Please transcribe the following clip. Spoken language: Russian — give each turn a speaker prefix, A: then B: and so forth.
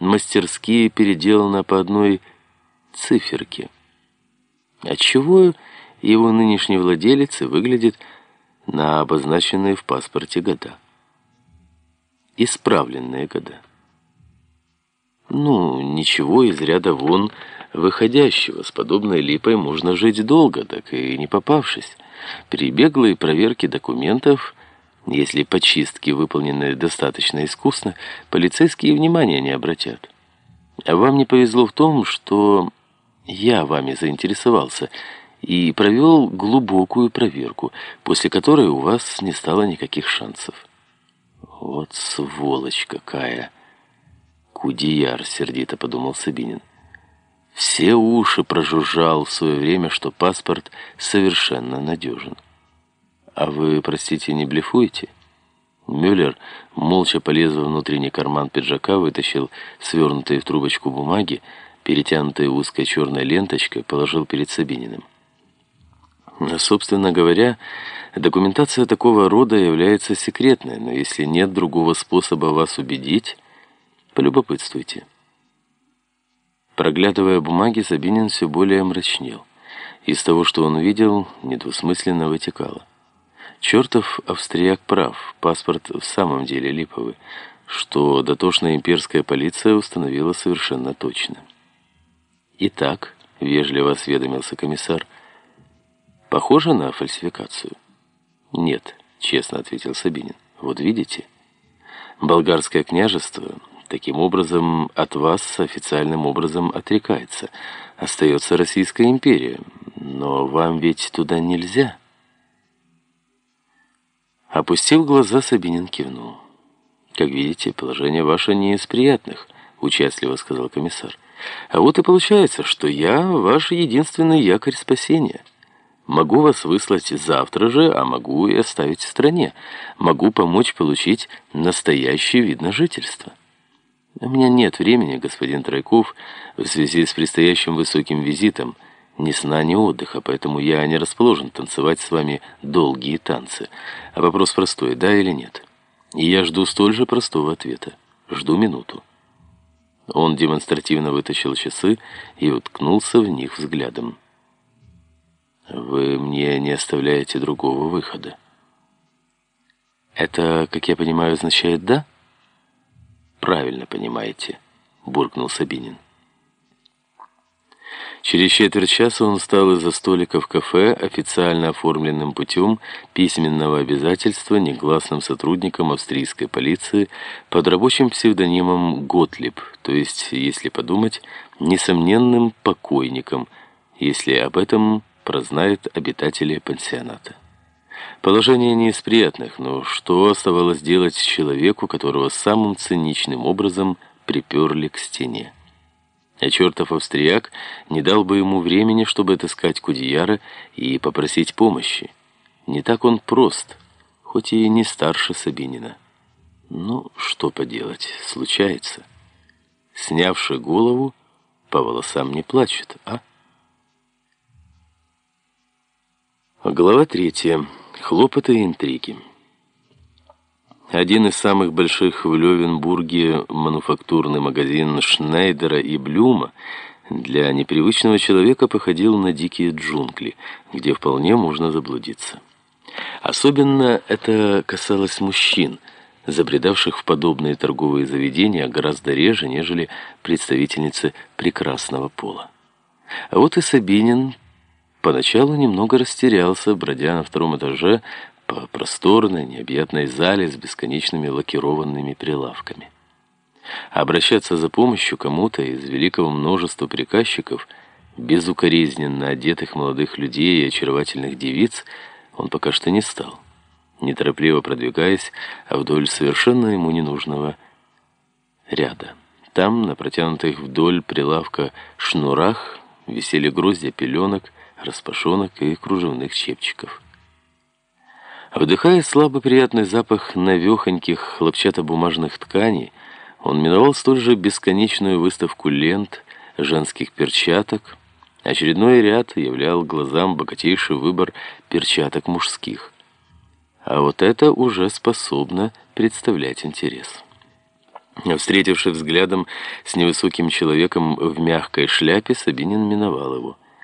A: мастерски переделана по одной циферке. Отчего его нынешний владелец выглядит на обозначенные в паспорте года. Исправленные года. Ну, ничего из ряда вон выходящего. С подобной липой можно жить долго, так и не попавшись. При беглой проверке документов, если почистки выполнены достаточно искусно, полицейские внимания не обратят. А вам не повезло в том, что я вами заинтересовался и провел глубокую проверку, после которой у вас не стало никаких шансов. Вот сволочь какая! Кудияр, сердито подумал Сабинин. Все уши прожужжал в свое время, что паспорт совершенно надежен. А вы, простите, не блефуете? Мюллер молча полез во внутренний карман пиджака, вытащил свернутые в трубочку бумаги, перетянутые узкой черной ленточкой, положил перед Сабининым. Собственно говоря, документация такого рода является секретной, но если нет другого способа вас убедить, полюбопытствуйте. Проглядывая бумаги, Сабинин все более мрачнел. Из того, что он видел, недвусмысленно вытекало. Чертов австрияк прав, паспорт в самом деле липовый, что дотошная имперская полиция установила совершенно точно. «Итак», — вежливо осведомился комиссар, — «похоже на фальсификацию?» «Нет», — честно ответил Сабинин. «Вот видите, болгарское княжество Таким образом, от вас официальным образом отрекается. Остается Российская империя. Но вам ведь туда нельзя. Опустив глаза, Сабинин кивнул. «Как видите, положение ваше не из приятных», — участливо сказал комиссар. «А вот и получается, что я ваш единственный якорь спасения». Могу вас выслать завтра же, а могу и оставить в стране. Могу помочь получить настоящий вид на жительство». У меня нет времени, господин Тройков, в связи с предстоящим высоким визитом, ни сна, ни отдыха, поэтому я не расположен танцевать с вами долгие танцы. А вопрос простой, да или нет? И я жду столь же простого ответа. Жду минуту. Он демонстративно вытащил часы и уткнулся в них взглядом. «Вы мне не оставляете другого выхода». «Это, как я понимаю, означает «да»?» правильно понимаете», — буркнул Сабинин. Через четверть часа он встал из-за столика в кафе, официально оформленным путем письменного обязательства негласным сотрудником австрийской полиции под рабочим псевдонимом Готлиб, то есть, если подумать, несомненным покойником, если об этом прознают обитатели пансионата. Положение не из приятных, но что оставалось делать человеку, которого самым циничным образом приперли к стене? А чертов австрияк не дал бы ему времени, чтобы отыскать Кудияра и попросить помощи. Не так он прост, хоть и не старше Сабинина. Ну, что поделать, случается. Снявши голову, по волосам не плачут, а? Глава третья. Хлопоты и интриги. Один из самых больших в Левенбурге мануфактурный магазин Шнайдера и Блюма для непривычного человека походил на дикие джунгли, где вполне можно заблудиться. Особенно это касалось мужчин, забредавших в подобные торговые заведения гораздо реже, нежели представительницы прекрасного пола. А вот и Сабинин Поначалу немного растерялся, бродя на втором этаже по просторной, необъятной зале с бесконечными лакированными прилавками. обращаться за помощью кому-то из великого множества приказчиков, безукоризненно одетых молодых людей и очаровательных девиц, он пока что не стал, неторопливо продвигаясь вдоль совершенно ему ненужного ряда. Там, на протянутых вдоль прилавка шнурах, висели гроздья пеленок, распашонок и кружевных чепчиков. Вдыхая слабо приятный запах навехоньких хлопчатобумажных тканей, он миновал столь же бесконечную выставку лент, женских перчаток. Очередной ряд являл глазам богатейший выбор перчаток мужских. А вот это уже способно представлять интерес. Встретившись взглядом с невысоким человеком в мягкой шляпе, Сабинин миновал его.